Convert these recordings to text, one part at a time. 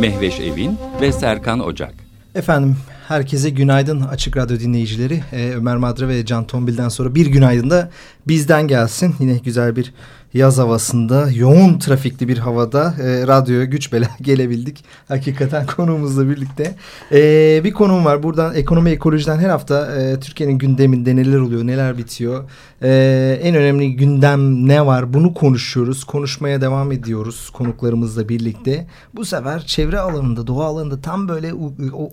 Mehveş Evin ve Serkan Ocak. Efendim herkese günaydın Açık Radyo dinleyicileri. Ee, Ömer Madra ve Can Tombil'den sonra bir günaydın da bizden gelsin. Yine güzel bir yaz havasında yoğun trafikli bir havada e, radyoya güç bela gelebildik. Hakikaten konuğumuzla birlikte. E, bir konum var buradan ekonomi ekolojiden her hafta e, Türkiye'nin gündeminde neler oluyor neler bitiyor. E, en önemli gündem ne var bunu konuşuyoruz. Konuşmaya devam ediyoruz konuklarımızla birlikte. Bu sefer çevre alanında doğa alanında tam böyle o, o,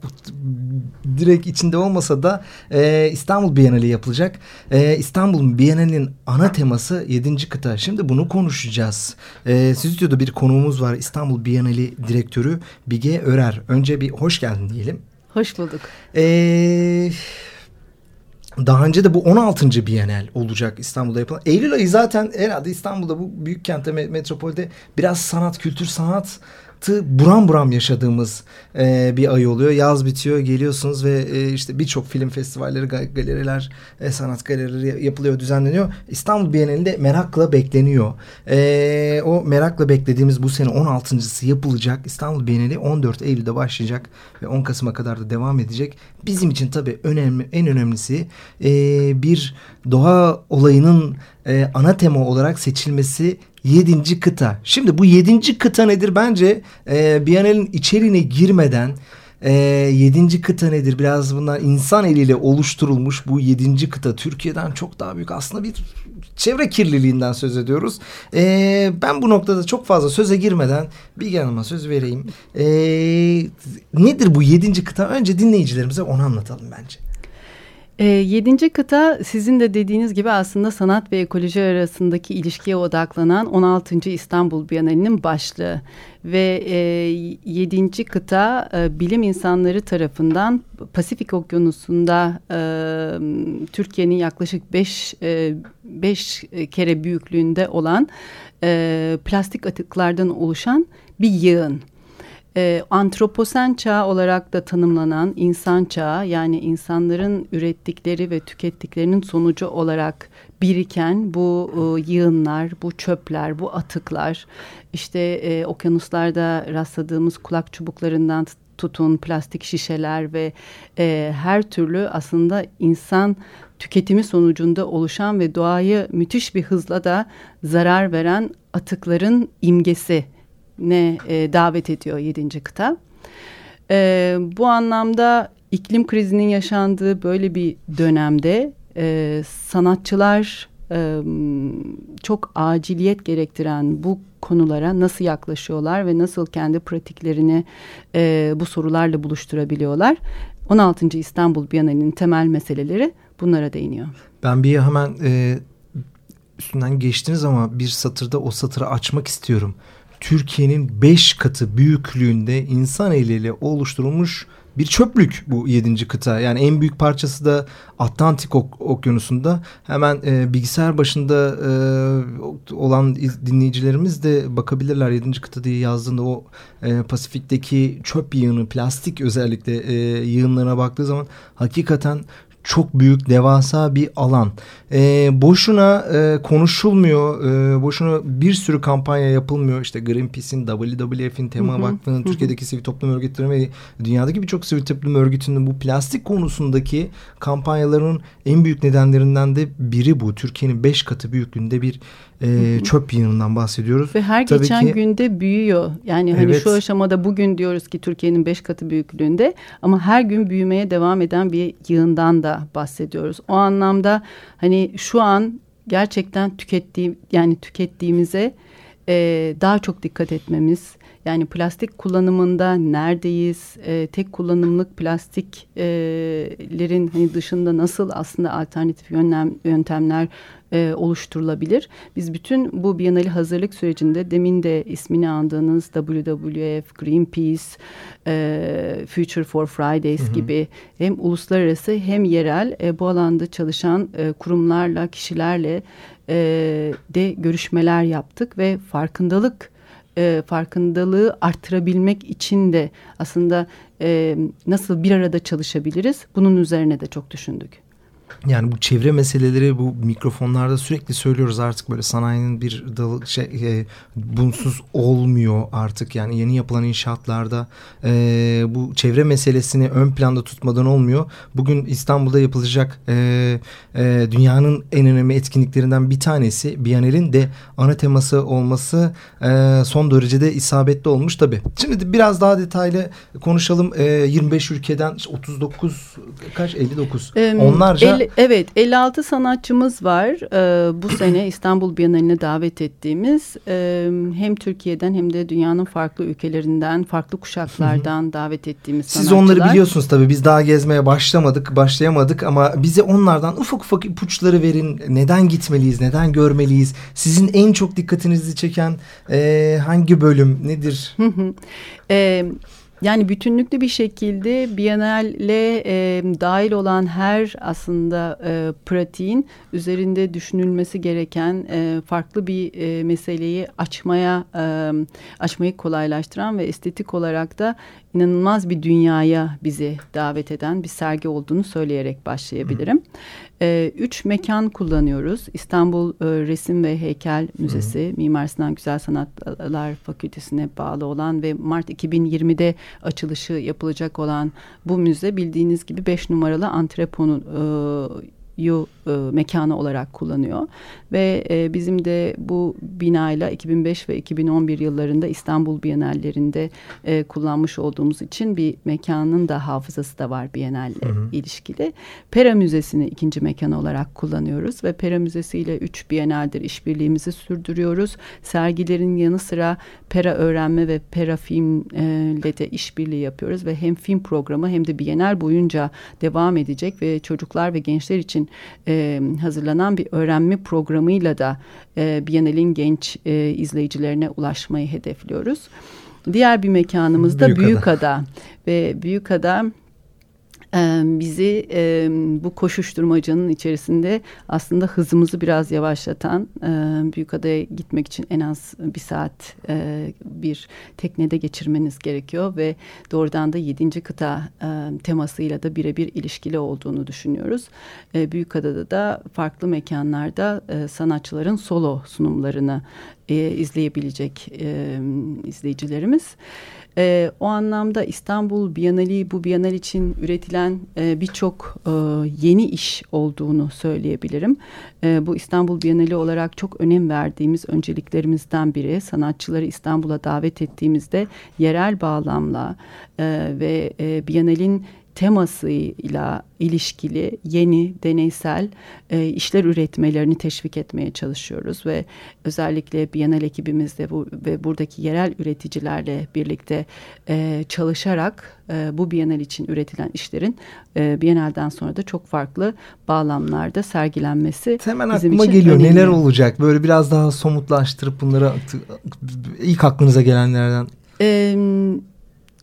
direkt içinde olmasa da e, İstanbul Bienali yapılacak. E, İstanbul Bienali'nin ana teması 7. kıta. Şimdi bunu konuşacağız. Ee, stüdyoda bir konuğumuz var. İstanbul Bienali Direktörü Bige Örer. Önce bir hoş geldin diyelim. Hoş bulduk. Ee, daha önce de bu 16. Bienal olacak İstanbul'da yapılan. Eylül ayı zaten herhalde İstanbul'da bu büyük kentte metropolde biraz sanat, kültür, sanat hayatı buram buram yaşadığımız e, bir ay oluyor. Yaz bitiyor geliyorsunuz ve e, işte birçok film festivalleri, galeriler, e, sanat galerileri yapılıyor, düzenleniyor. İstanbul Bienalinde merakla bekleniyor. E, o merakla beklediğimiz bu sene 16.sı yapılacak. İstanbul Bienali 14 Eylül'de başlayacak ve 10 Kasım'a kadar da devam edecek. Bizim için tabii önemli, en önemlisi e, bir doğa olayının e, ana tema olarak seçilmesi yedinci kıta. Şimdi bu yedinci kıta nedir? Bence e, Biyanel'in içeriğine girmeden e, yedinci kıta nedir? Biraz bunlar insan eliyle oluşturulmuş bu yedinci kıta Türkiye'den çok daha büyük aslında bir çevre kirliliğinden söz ediyoruz. E, ben bu noktada çok fazla söze girmeden bir Hanım'a söz vereyim. E, nedir bu yedinci kıta? Önce dinleyicilerimize onu anlatalım bence. E, yedinci kıta sizin de dediğiniz gibi aslında sanat ve ekoloji arasındaki ilişkiye odaklanan 16. İstanbul Bienalinin başlığı. Ve e, yedinci kıta e, bilim insanları tarafından Pasifik Okyanusu'nda e, Türkiye'nin yaklaşık beş, e, beş kere büyüklüğünde olan e, plastik atıklardan oluşan bir yığın e, antroposen çağ olarak da tanımlanan insan çağı yani insanların ürettikleri ve tükettiklerinin sonucu olarak biriken bu e, yığınlar, bu çöpler, bu atıklar işte e, okyanuslarda rastladığımız kulak çubuklarından tutun plastik şişeler ve e, her türlü aslında insan tüketimi sonucunda oluşan ve doğayı müthiş bir hızla da zarar veren atıkların imgesi ne e, davet ediyor yedinci kıta. E, bu anlamda iklim krizinin yaşandığı böyle bir dönemde e, sanatçılar e, çok aciliyet gerektiren bu konulara nasıl yaklaşıyorlar ve nasıl kendi pratiklerini e, bu sorularla buluşturabiliyorlar. 16. İstanbul Bienalinin temel meseleleri bunlara değiniyor. Ben bir hemen e, üstünden geçtiniz ama bir satırda o satırı açmak istiyorum. Türkiye'nin beş katı büyüklüğünde insan eliyle oluşturulmuş bir çöplük bu yedinci kıta. Yani en büyük parçası da Atlantik ok Okyanusu'nda. Hemen e, bilgisayar başında e, olan dinleyicilerimiz de bakabilirler. Yedinci kıta diye yazdığında o e, Pasifik'teki çöp yığını, plastik özellikle e, yığınlarına baktığı zaman hakikaten çok büyük devasa bir alan. E, boşuna e, konuşulmuyor. E, boşuna bir sürü kampanya yapılmıyor. İşte Greenpeace'in, WWF'in, Tema Vakfı'nın, Türkiye'deki sivil toplum örgütleri ve dünyadaki birçok sivil toplum örgütünün bu plastik konusundaki kampanyaların en büyük nedenlerinden de biri bu. Türkiye'nin beş katı büyüklüğünde bir e, çöp yığınından bahsediyoruz. Ve her Tabii geçen ki, günde büyüyor. Yani hani evet. şu aşamada bugün diyoruz ki Türkiye'nin beş katı büyüklüğünde ama her gün büyümeye devam eden bir yığından da bahsediyoruz. O anlamda hani şu an gerçekten tükettiğim yani tükettiğimize e, daha çok dikkat etmemiz yani plastik kullanımında neredeyiz? E, tek kullanımlık plastiklerin hani dışında nasıl aslında alternatif yöntem, yöntemler e, oluşturulabilir. Biz bütün bu Biennale hazırlık sürecinde demin de ismini andığınız WWF, Greenpeace, e, Future for Fridays hı hı. gibi hem uluslararası hem yerel e, bu alanda çalışan e, kurumlarla, kişilerle e, de görüşmeler yaptık ve farkındalık e, farkındalığı arttırabilmek için de aslında e, nasıl bir arada çalışabiliriz bunun üzerine de çok düşündük. Yani bu çevre meseleleri bu mikrofonlarda sürekli söylüyoruz artık böyle sanayinin bir dalı şey e, bunsuz olmuyor artık yani yeni yapılan inşaatlarda e, bu çevre meselesini ön planda tutmadan olmuyor. Bugün İstanbul'da yapılacak e, e, dünyanın en önemli etkinliklerinden bir tanesi Biyanel'in de ana teması olması e, son derecede isabetli olmuş tabi. Şimdi biraz daha detaylı konuşalım. E, 25 ülkeden 39 kaç 59 ee, onlarca 50, Evet 56 sanatçımız var ee, bu sene İstanbul Bienali'ne davet ettiğimiz e, hem Türkiye'den hem de dünyanın farklı ülkelerinden farklı kuşaklardan davet ettiğimiz Siz sanatçılar. onları biliyorsunuz tabii biz daha gezmeye başlamadık başlayamadık ama bize onlardan ufak ufak ipuçları verin neden gitmeliyiz neden görmeliyiz sizin en çok dikkatinizi çeken e, hangi bölüm nedir? Evet. Yani bütünlüklü bir şekilde Biennale e, dahil olan her aslında e, pratiğin üzerinde düşünülmesi gereken e, farklı bir e, meseleyi açmaya e, açmayı kolaylaştıran ve estetik olarak da inanılmaz bir dünyaya bizi davet eden bir sergi olduğunu söyleyerek başlayabilirim. Hı. E, üç mekan kullanıyoruz. İstanbul e, Resim ve Heykel Müzesi, Hı. Mimar Sinan Güzel Sanatlar Fakültesine bağlı olan ve Mart 2020'de açılışı yapılacak olan bu müze bildiğiniz gibi beş numaralı antreponu e, yu e, mekanı olarak kullanıyor ve e, bizim de bu binayla 2005 ve 2011 yıllarında İstanbul Bienallerinde e, kullanmış olduğumuz için bir mekanın da hafızası da var Biennalle ilişkili. Pera Müzesi'ni ikinci mekan olarak kullanıyoruz ve Pera Müzesi ile üç Bienaldir işbirliğimizi sürdürüyoruz. Sergilerin yanı sıra Pera Öğrenme ve Pera Film'le de işbirliği yapıyoruz ve hem film programı hem de Bienal boyunca devam edecek ve çocuklar ve gençler için e, hazırlanan bir öğrenme programıyla da e, Biennale'in genç e, izleyicilerine ulaşmayı hedefliyoruz. Diğer bir mekanımız da Büyükada. Büyükada ve Büyükada bizi bu koşuşturmacanın içerisinde aslında hızımızı biraz yavaşlatan büyük adaya gitmek için en az bir saat bir teknede geçirmeniz gerekiyor ve doğrudan da yedinci kıta temasıyla da birebir ilişkili olduğunu düşünüyoruz. Büyük adada da farklı mekanlarda sanatçıların solo sunumlarını izleyebilecek izleyicilerimiz. E, o anlamda İstanbul Bienali bu Bienal için üretilen e, birçok e, yeni iş olduğunu söyleyebilirim. E, bu İstanbul Bienali olarak çok önem verdiğimiz önceliklerimizden biri. Sanatçıları İstanbul'a davet ettiğimizde yerel bağlamla e, ve e, Bienal'in temasıyla ilişkili yeni deneysel e, işler üretmelerini teşvik etmeye çalışıyoruz ve özellikle Bienal ekibimizde bu, ve buradaki yerel üreticilerle birlikte e, çalışarak e, bu Bienal için üretilen işlerin e, Bienal'den sonra da çok farklı bağlamlarda sergilenmesi Hemen bizim aklıma için geliyor önemli. neler olacak böyle biraz daha somutlaştırıp bunları ilk aklınıza gelenlerden. Evet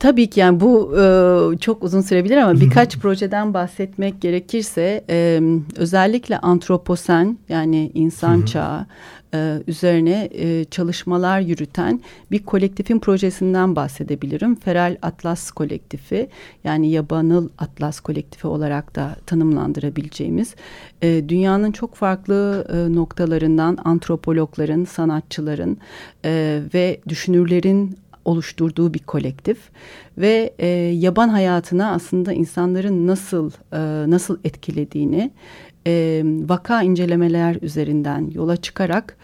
Tabii ki yani bu e, çok uzun sürebilir ama birkaç projeden bahsetmek gerekirse e, özellikle antroposen yani insan çağı e, üzerine e, çalışmalar yürüten bir kolektifin projesinden bahsedebilirim. Feral Atlas Kolektifi yani Yabanıl Atlas Kolektifi olarak da tanımlandırabileceğimiz e, dünyanın çok farklı e, noktalarından antropologların, sanatçıların e, ve düşünürlerin oluşturduğu bir kolektif ve e, yaban hayatına aslında insanların nasıl e, nasıl etkilediğini e, vaka incelemeler üzerinden yola çıkarak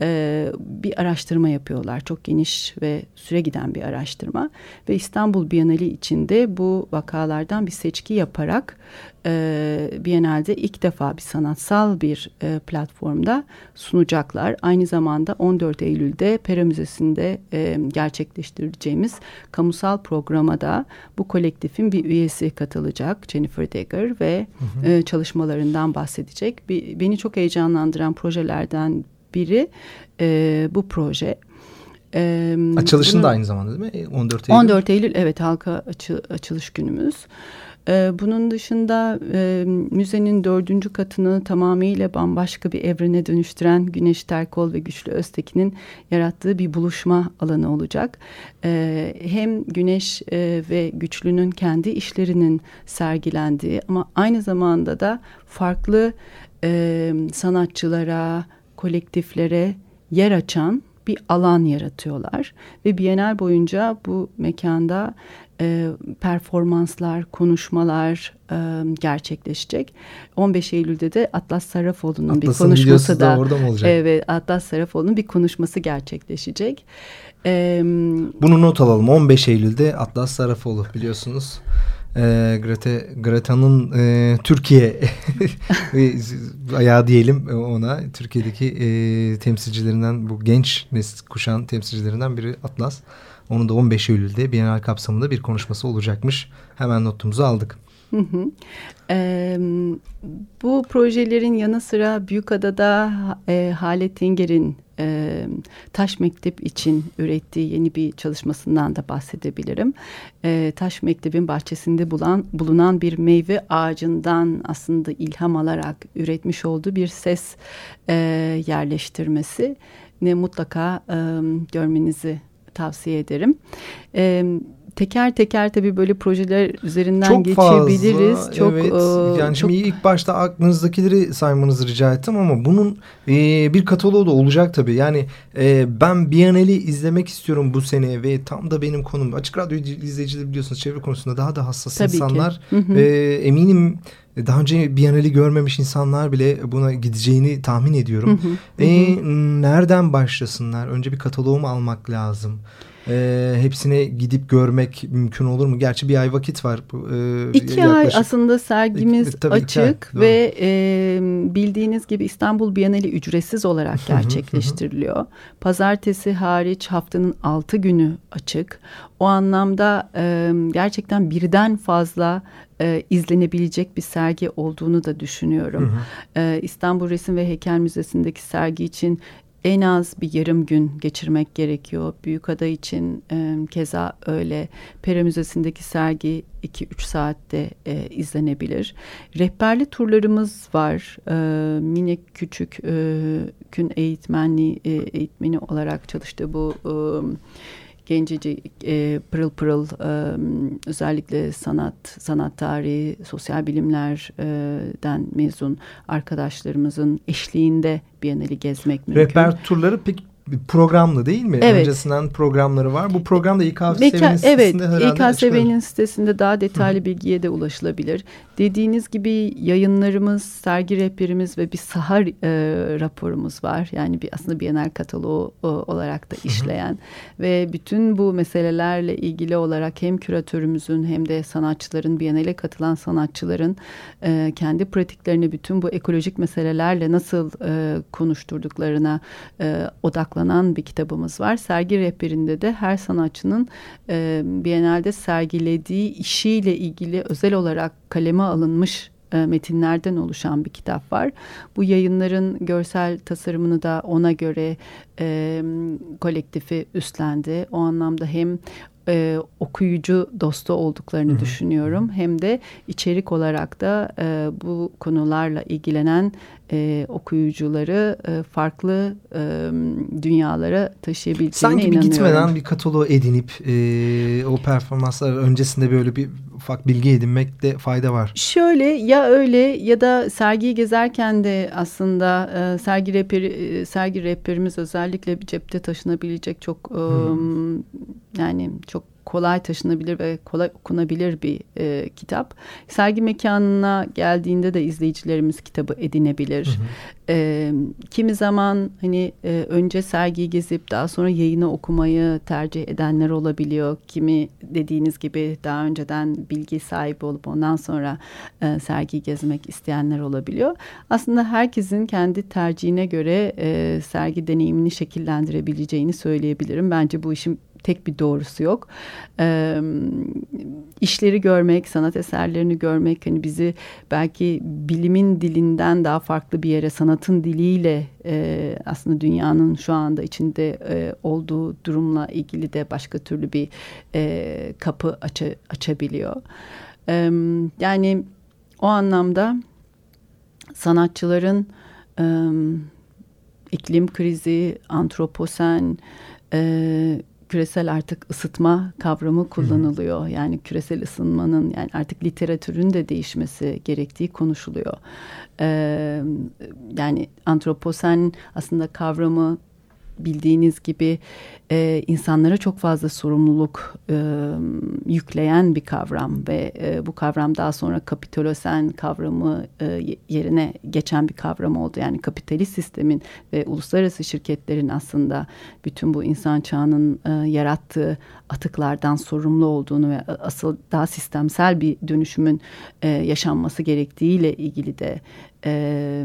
e, bir araştırma yapıyorlar. Çok geniş ve süre giden bir araştırma. Ve İstanbul Bienali içinde bu vakalardan bir seçki yaparak e, Biennale'de ilk defa bir sanatsal bir e, platformda sunacaklar. Aynı zamanda 14 Eylül'de Pera Müzesi'nde e, gerçekleştireceğimiz kamusal programa da bu kolektifin bir üyesi katılacak Jennifer Dagger ve hı hı. E, çalışmalarından bahsedecek. Bir, beni çok heyecanlandıran projelerden biri e, bu proje. E, Açılışın da aynı zamanda değil mi? 14 Eylül. 14 Eylül evet halka açı, açılış günümüz. Ee, bunun dışında e, müzenin dördüncü katını tamamıyla bambaşka bir evrene dönüştüren Güneş Terkol ve Güçlü Öztekin'in yarattığı bir buluşma alanı olacak. Ee, hem Güneş e, ve Güçlü'nün kendi işlerinin sergilendiği ama aynı zamanda da farklı e, sanatçılara, kolektiflere yer açan bir alan yaratıyorlar ve Bienal boyunca bu mekanda e, performanslar, konuşmalar e, gerçekleşecek. 15 Eylül'de de Atlas Sarrafoğlu'nun bir konuşması da, da orada mı olacak? Evet, Atlas Sarrafoğlu'nun bir konuşması gerçekleşecek. E, Bunu not alalım. 15 Eylül'de Atlas Sarrafoğlu biliyorsunuz e, Greta Greta'nın e, Türkiye ayağı diyelim ona Türkiye'deki e, temsilcilerinden bu genç nesil kuşan temsilcilerinden biri Atlas. Onun da 15 Eylül'de Bienal kapsamında bir konuşması olacakmış. Hemen notumuzu aldık. Ee, bu projelerin yanı sıra Büyükada'da e, Halet Tenger'in e, Taş Mektep için ürettiği yeni bir çalışmasından da bahsedebilirim. E, Taş Mektep'in bahçesinde bulan, bulunan bir meyve ağacından aslında ilham alarak üretmiş olduğu bir ses e, yerleştirmesi ne mutlaka e, görmenizi tavsiye ederim. E, teker teker tabii böyle projeler üzerinden çok geçebiliriz. Fazla, çok evet. E, yani çok... şimdi ilk başta aklınızdakileri saymanızı rica ettim ama bunun e, bir kataloğu da olacak tabii. Yani e, ben Biennale'i izlemek istiyorum bu sene ve tam da benim konum. Açık radyo izleyicileri biliyorsunuz çevre konusunda daha da hassas tabii insanlar. Ki. Hı hı. E, eminim daha önce Biennale'i görmemiş insanlar bile buna gideceğini tahmin ediyorum. Hı hı, e, Nereden başlasınlar? Önce bir kataloğu mu almak lazım? E, hepsine gidip görmek mümkün olur mu? Gerçi bir ay vakit var. E, iki yaklaşık. ay aslında sergimiz iki, tabii açık ay, ve e, bildiğiniz gibi İstanbul Bienali ücretsiz olarak gerçekleştiriliyor. Pazartesi hariç haftanın altı günü açık. O anlamda e, gerçekten birden fazla e, izlenebilecek bir sergi olduğunu da düşünüyorum. Hı hı. E, İstanbul Resim ve Heykel Müzesi'ndeki sergi için en az bir yarım gün geçirmek gerekiyor. Büyükada için e, keza öyle. Pera Müzesi'ndeki sergi 2-3 saatte e, izlenebilir. Rehberli turlarımız var. E, Mine Küçük e, gün eğitmenliği e, eğitmeni olarak çalıştı bu e, gencecik e, pırıl pırıl e, özellikle sanat, sanat tarihi, sosyal bilimlerden mezun arkadaşlarımızın eşliğinde Biennale'i gezmek mümkün. Rehber turları peki programlı değil mi? Evet. Öncesinden programları var. Bu program da İKSV'nin sitesinde evet, herhalde İKSV'nin sitesinde daha detaylı Hı. bilgiye de ulaşılabilir. Dediğiniz gibi yayınlarımız, sergi rehberimiz ve bir sahar e, raporumuz var. Yani bir aslında Bienal kataloğu e, olarak da işleyen Hı. ve bütün bu meselelerle ilgili olarak hem küratörümüzün hem de sanatçıların, Bienal'e katılan sanatçıların e, kendi pratiklerini bütün bu ekolojik meselelerle nasıl e, konuşturduklarına e, odak odaklanan bir kitabımız var. Sergi rehberinde de her sanatçının e, Biennale'de sergilediği işiyle ilgili özel olarak kaleme alınmış e, metinlerden oluşan bir kitap var. Bu yayınların görsel tasarımını da ona göre e, kolektifi üstlendi. O anlamda hem e, okuyucu dostu olduklarını Hı -hı. düşünüyorum. Hem de içerik olarak da e, bu konularla ilgilenen e, okuyucuları e, farklı e, dünyalara taşıyabileceğine Sanki inanıyorum. Sanki gitmeden bir kataloğu edinip e, o performanslar öncesinde böyle bir ufak bilgi edinmekte fayda var. Şöyle ya öyle ya da sergiyi gezerken de aslında e, sergi rehberi e, sergi rehberimiz özellikle bir cepte taşınabilecek çok hmm. e, yani çok kolay taşınabilir ve kolay okunabilir bir e, kitap. Sergi mekanına geldiğinde de izleyicilerimiz kitabı edinebilir. Hı hı. E, kimi zaman hani e, önce sergiyi gezip daha sonra yayını okumayı tercih edenler olabiliyor. Kimi dediğiniz gibi daha önceden bilgi sahibi olup ondan sonra e, sergiyi gezmek isteyenler olabiliyor. Aslında herkesin kendi tercihine göre e, sergi deneyimini şekillendirebileceğini söyleyebilirim. Bence bu işin tek bir doğrusu yok. E, işleri görmek, sanat eserlerini görmek hani bizi belki bilimin dilinden daha farklı bir yere sanatın diliyle e, aslında dünyanın şu anda içinde e, olduğu durumla ilgili de başka türlü bir e, kapı aç açabiliyor. E, yani o anlamda sanatçıların e, iklim krizi, antroposen, e, küresel artık ısıtma kavramı kullanılıyor. Yani küresel ısınmanın yani artık literatürün de değişmesi gerektiği konuşuluyor. Ee, yani antroposen aslında kavramı bildiğiniz gibi e, insanlara çok fazla sorumluluk e, yükleyen bir kavram ve e, bu kavram daha sonra kapitolosen kavramı e, yerine geçen bir kavram oldu. Yani kapitalist sistemin ve uluslararası şirketlerin aslında bütün bu insan çağının e, yarattığı atıklardan sorumlu olduğunu ve asıl daha sistemsel bir dönüşümün e, yaşanması gerektiğiyle ilgili de e,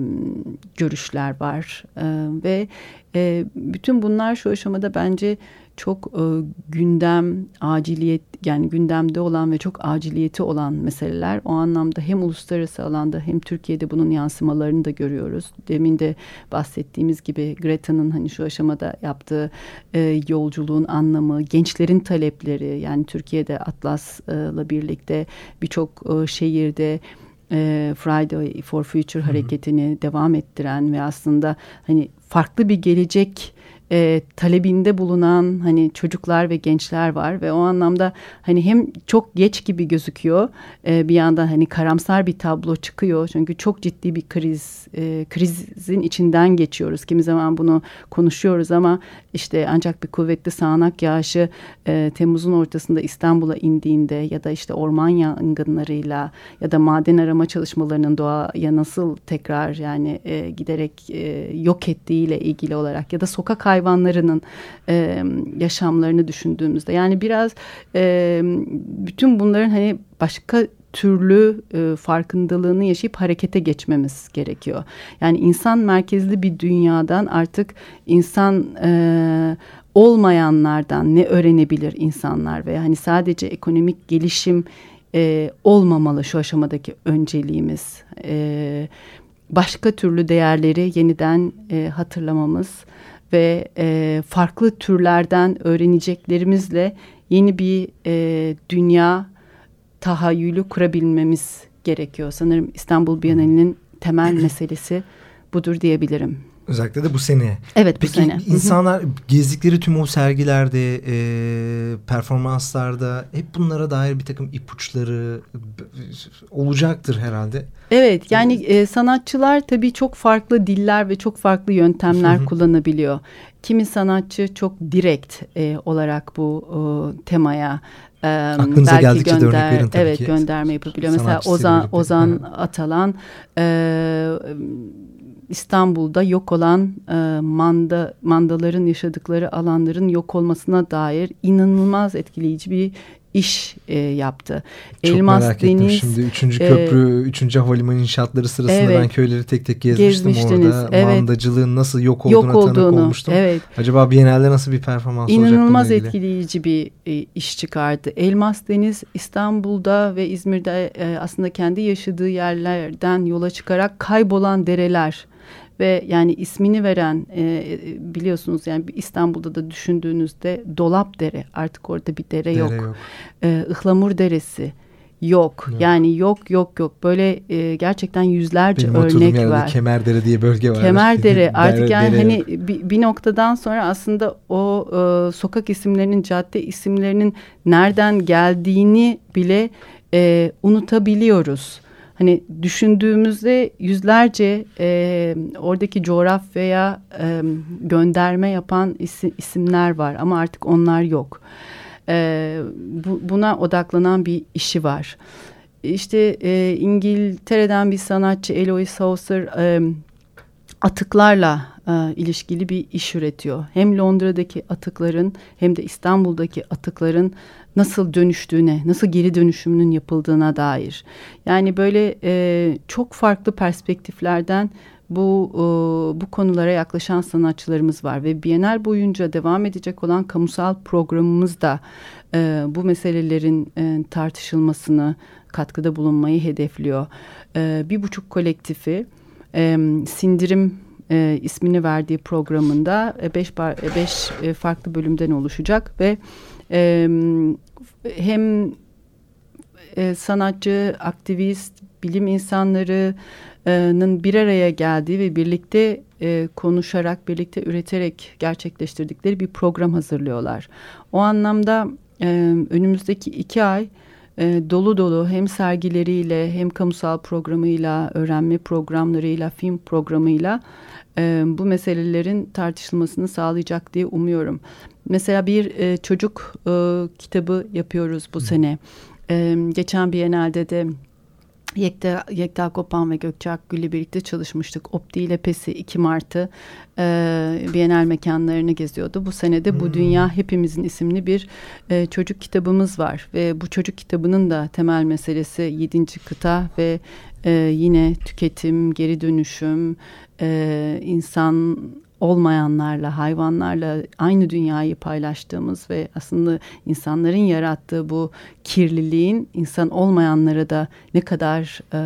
görüşler var e, ve e, bütün bunlar şu aşamada bence çok e, gündem, aciliyet yani gündemde olan ve çok aciliyeti olan meseleler. O anlamda hem uluslararası alanda hem Türkiye'de bunun yansımalarını da görüyoruz. Demin de bahsettiğimiz gibi Greta'nın hani şu aşamada yaptığı e, yolculuğun anlamı, gençlerin talepleri yani Türkiye'de Atlas'la birlikte birçok e, şehirde e, Friday for Future hareketini Hı-hı. devam ettiren ve aslında hani farklı bir gelecek e, talebinde bulunan hani çocuklar ve gençler var ve o anlamda hani hem çok geç gibi gözüküyor e, bir yandan hani karamsar bir tablo çıkıyor. Çünkü çok ciddi bir kriz e, krizin içinden geçiyoruz. Kimi zaman bunu konuşuyoruz ama işte ancak bir kuvvetli sağanak yağışı e, Temmuz'un ortasında İstanbul'a indiğinde ya da işte orman yangınlarıyla ya da maden arama çalışmalarının doğaya nasıl tekrar yani e, giderek e, yok ettiğiyle ilgili olarak ya da sokak hayvanlarının e, yaşamlarını düşündüğümüzde yani biraz e, bütün bunların hani başka türlü e, farkındalığını yaşayıp harekete geçmemiz gerekiyor. Yani insan merkezli bir dünyadan artık insan e, olmayanlardan ne öğrenebilir insanlar ve hani sadece ekonomik gelişim e, olmamalı şu aşamadaki önceliğimiz. E, başka türlü değerleri yeniden e, hatırlamamız ve e, farklı türlerden öğreneceklerimizle yeni bir e, dünya tahayyülü kurabilmemiz gerekiyor. Sanırım İstanbul Bienalinin temel meselesi budur diyebilirim. Özellikle de bu sene. Evet Peki, bu sene. insanlar gezdikleri tüm o sergilerde, e, performanslarda hep bunlara dair bir takım ipuçları olacaktır herhalde. Evet yani e, sanatçılar tabii çok farklı diller ve çok farklı yöntemler kullanabiliyor. Kimi sanatçı çok direkt e, olarak bu e, temaya e, Aklınıza belki geldikçe gönder, örnek verin tabii evet, ki. gönderme yapabiliyor. Mesela Ozan Ozan Atalan e, İstanbul'da yok olan e, manda mandaların yaşadıkları alanların yok olmasına dair inanılmaz etkileyici bir iş e, yaptı. Çok Elmas merak Deniz, ettim şimdi. Üçüncü e, köprü, üçüncü havalimanı inşaatları sırasında evet, ben köyleri tek tek gezmiştim orada. Evet. Mandacılığın nasıl yok olduğuna yok olduğunu, tanık olmuştum. Evet. Acaba Biennale'de nasıl bir performans olacak İnanılmaz etkileyici bir e, iş çıkardı. Elmas Deniz İstanbul'da ve İzmir'de e, aslında kendi yaşadığı yerlerden yola çıkarak kaybolan dereler ve yani ismini veren e, e, biliyorsunuz yani İstanbul'da da düşündüğünüzde Dolap Dere artık orada bir dere, dere yok. yok. E, Ihlamur Deresi yok. yok. Yani yok yok yok. Böyle e, gerçekten yüzlerce Benim örnek var. Kemerdere diye bölge var. Kemerdere artık yani dere hani bir, bir noktadan sonra aslında o e, sokak isimlerinin, cadde isimlerinin nereden geldiğini bile e, unutabiliyoruz hani düşündüğümüzde yüzlerce e, oradaki coğrafyaya e, gönderme yapan isim, isimler var ama artık onlar yok. e, bu, buna odaklanan bir işi var. İşte e, İngiltere'den bir sanatçı Eloise Hauser e, atıklarla e, ilişkili bir iş üretiyor. Hem Londra'daki atıkların hem de İstanbul'daki atıkların nasıl dönüştüğüne, nasıl geri dönüşümünün yapıldığına dair. Yani böyle e, çok farklı perspektiflerden bu e, bu konulara yaklaşan sanatçılarımız var ve Bienal boyunca devam edecek olan kamusal programımız da e, bu meselelerin e, tartışılmasını katkıda bulunmayı hedefliyor. E, bir buçuk kolektifi e, sindirim e, ismini verdiği programında e, beş, bar, e, beş e, farklı bölümden oluşacak ve e, hem e, sanatçı, aktivist, bilim insanlarının bir araya geldiği ve birlikte e, konuşarak, birlikte üreterek gerçekleştirdikleri bir program hazırlıyorlar. O anlamda e, önümüzdeki iki ay e, dolu dolu hem sergileriyle hem kamusal programıyla, öğrenme programlarıyla, film programıyla e, bu meselelerin tartışılmasını sağlayacak diye umuyorum. Mesela bir e, çocuk e, kitabı yapıyoruz bu sene. E, geçen Biennale'de de Yekta, Yekta Kopan ve Gökçe Akgül ile birlikte çalışmıştık. Opti ile PES'i 2 Mart'ı e, Bienal mekanlarını geziyordu. Bu senede hmm. Bu Dünya Hepimizin isimli bir e, çocuk kitabımız var. Ve bu çocuk kitabının da temel meselesi 7. kıta ve e, yine tüketim, geri dönüşüm, e, insan olmayanlarla, hayvanlarla aynı dünyayı paylaştığımız ve aslında insanların yarattığı bu kirliliğin insan olmayanlara da ne kadar e,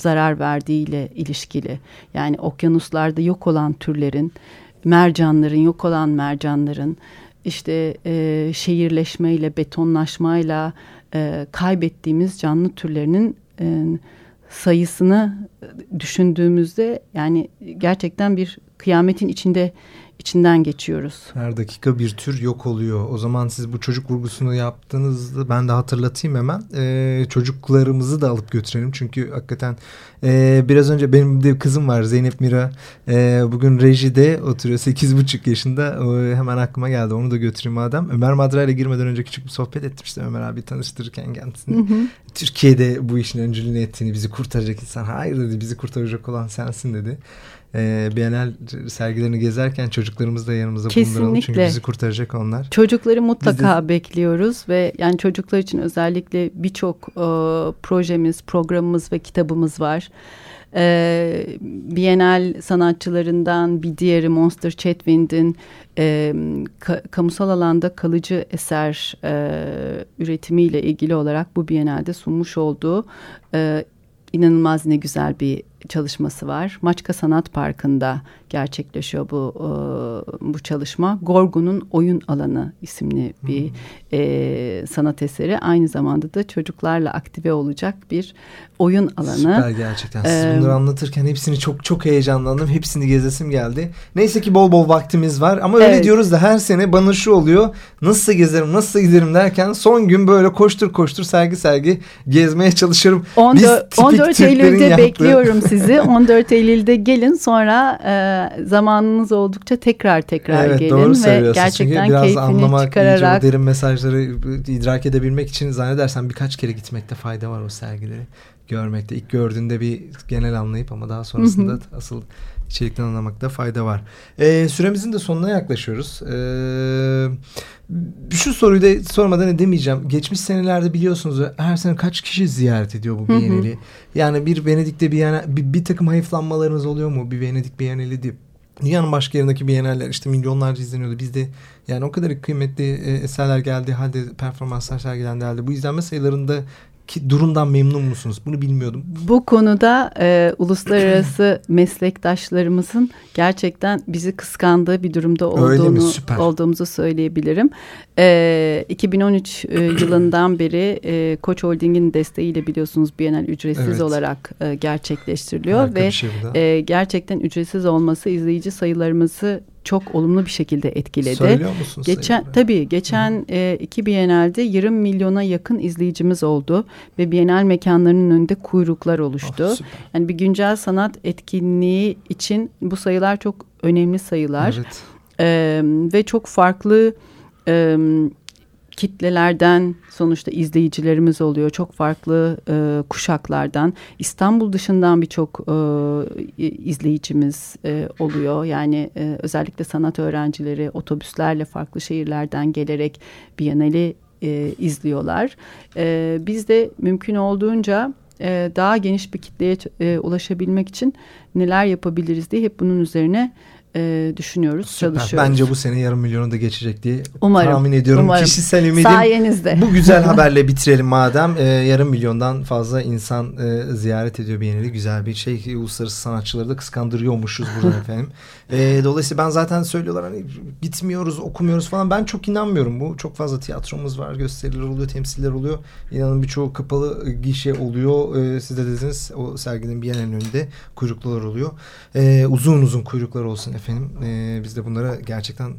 zarar verdiğiyle ilişkili. Yani okyanuslarda yok olan türlerin, mercanların, yok olan mercanların, işte e, şehirleşmeyle, betonlaşmayla e, kaybettiğimiz canlı türlerinin e, sayısını düşündüğümüzde yani gerçekten bir kıyametin içinde içinden geçiyoruz. Her dakika bir tür yok oluyor. O zaman siz bu çocuk vurgusunu yaptığınızda ben de hatırlatayım hemen. Ee, çocuklarımızı da alıp götürelim. Çünkü hakikaten e, biraz önce benim de kızım var Zeynep Mira. E, bugün rejide oturuyor. Sekiz buçuk yaşında. E, hemen aklıma geldi. Onu da götüreyim madem. Ömer Madra ile girmeden önce küçük bir sohbet etmiştim Ömer abi tanıştırırken kendisini. Hı hı. Türkiye'de bu işin öncülüğünü ettiğini bizi kurtaracak insan. Hayır dedi bizi kurtaracak olan sensin dedi e, Bienal sergilerini gezerken çocuklarımızı da yanımıza Kesinlikle. bulunduralım. Çünkü bizi kurtaracak onlar. Çocukları mutlaka de... bekliyoruz ve yani çocuklar için özellikle birçok e, projemiz, programımız ve kitabımız var. E, Bienal sanatçılarından bir diğeri Monster Chatwind'in e, ka, kamusal alanda kalıcı eser e, üretimiyle ilgili olarak bu Bienal'de sunmuş olduğu e, inanılmaz ne güzel bir çalışması var. Maçka Sanat Parkı'nda gerçekleşiyor bu e, bu çalışma. Gorgun'un Oyun Alanı isimli bir e, sanat eseri. Aynı zamanda da çocuklarla aktive olacak bir oyun alanı. Süper gerçekten. Siz ee, bunları anlatırken hepsini çok çok heyecanlandım. Hepsini gezesim geldi. Neyse ki bol bol vaktimiz var ama öyle evet. diyoruz da her sene bana şu oluyor. Nasıl gezerim, nasıl giderim derken son gün böyle koştur koştur sergi sergi gezmeye çalışıyorum. 14, Biz 14 Eylül'de yaptığı... bekliyorum sizi. 14 Eylül'de gelin sonra e, zamanınız oldukça tekrar tekrar evet, gelin doğru ve gerçekten Çünkü biraz anlamak, çıkararak. derin mesajları idrak edebilmek için zannedersem birkaç kere gitmekte fayda var o sergileri görmekte. İlk gördüğünde bir genel anlayıp ama daha sonrasında hı hı. asıl içerikten anlamakta fayda var. Ee, süremizin de sonuna yaklaşıyoruz. Ee, şu soruyu da sormadan edemeyeceğim. Geçmiş senelerde biliyorsunuz her sene kaç kişi ziyaret ediyor bu Bienali? Yani bir Venedik'te bir, yana, bir, bir takım hayıflanmalarınız oluyor mu? Bir Venedik Bienali diye Dünyanın başka yerindeki Biennaller işte milyonlarca izleniyordu. Bizde yani o kadar kıymetli e, eserler geldi halde performanslar sergilendi halde. Bu izlenme sayılarında ki durumdan memnun musunuz? Bunu bilmiyordum. Bu konuda e, uluslararası meslektaşlarımızın gerçekten bizi kıskandığı bir durumda olduğunu olduğumuzu söyleyebilirim. E, 2013 e, yılından beri e, Koç Holding'in desteğiyle biliyorsunuz Bienal ücretsiz evet. olarak e, gerçekleştiriliyor Harika ve şey e, gerçekten ücretsiz olması izleyici sayılarımızı çok olumlu bir şekilde etkiledi. Söylüyor musun geçen sayıları? tabii geçen e, iki Bienal'de yarım milyona yakın izleyicimiz oldu ve Bienal mekanlarının önünde kuyruklar oluştu. Oh, yani bir güncel sanat etkinliği için bu sayılar çok önemli sayılar. Evet. E, ve çok farklı e, kitlelerden sonuçta izleyicilerimiz oluyor. Çok farklı e, kuşaklardan. İstanbul dışından birçok e, izleyicimiz e, oluyor. Yani e, özellikle sanat öğrencileri otobüslerle farklı şehirlerden gelerek Biennale e, izliyorlar. E, biz de mümkün olduğunca e, daha geniş bir kitleye e, ulaşabilmek için neler yapabiliriz diye hep bunun üzerine e, düşünüyoruz, Süper. çalışıyoruz. Bence bu sene yarım milyonu da geçecek diye umarım, tahmin ediyorum. Umarım. Kişisel ümidim Sayenizde. bu güzel haberle bitirelim madem. E, yarım milyondan fazla insan e, ziyaret ediyor Biennale'i. Güzel bir şey. Uluslararası sanatçıları da kıskandırıyormuşuz burada efendim. E, dolayısıyla ben zaten söylüyorlar hani gitmiyoruz, okumuyoruz falan. Ben çok inanmıyorum bu. Çok fazla tiyatromuz var, gösteriler oluyor, temsiller oluyor. İnanın birçoğu kapalı gişe oluyor. E, siz de dediniz o serginin bir önünde kuyruklar oluyor. E, uzun uzun kuyruklar olsun efendim. E, biz de bunlara gerçekten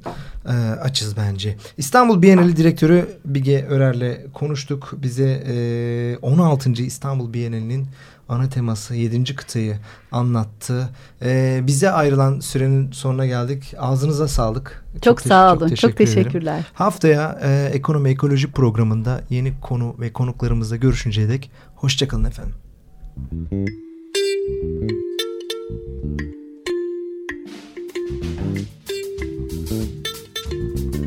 e, açız bence. İstanbul Bienali Direktörü Bige Örer'le konuştuk. Bize e, 16. İstanbul Bienali'nin ana teması 7. kıtayı anlattı. Ee, bize ayrılan sürenin sonuna geldik. Ağzınıza sağlık. Çok, çok sağ olun. Çok, teşekkür çok teşekkürler. Ederim. Haftaya e, ekonomi ekoloji programında yeni konu ve konuklarımızla görüşünceye dek hoşçakalın efendim.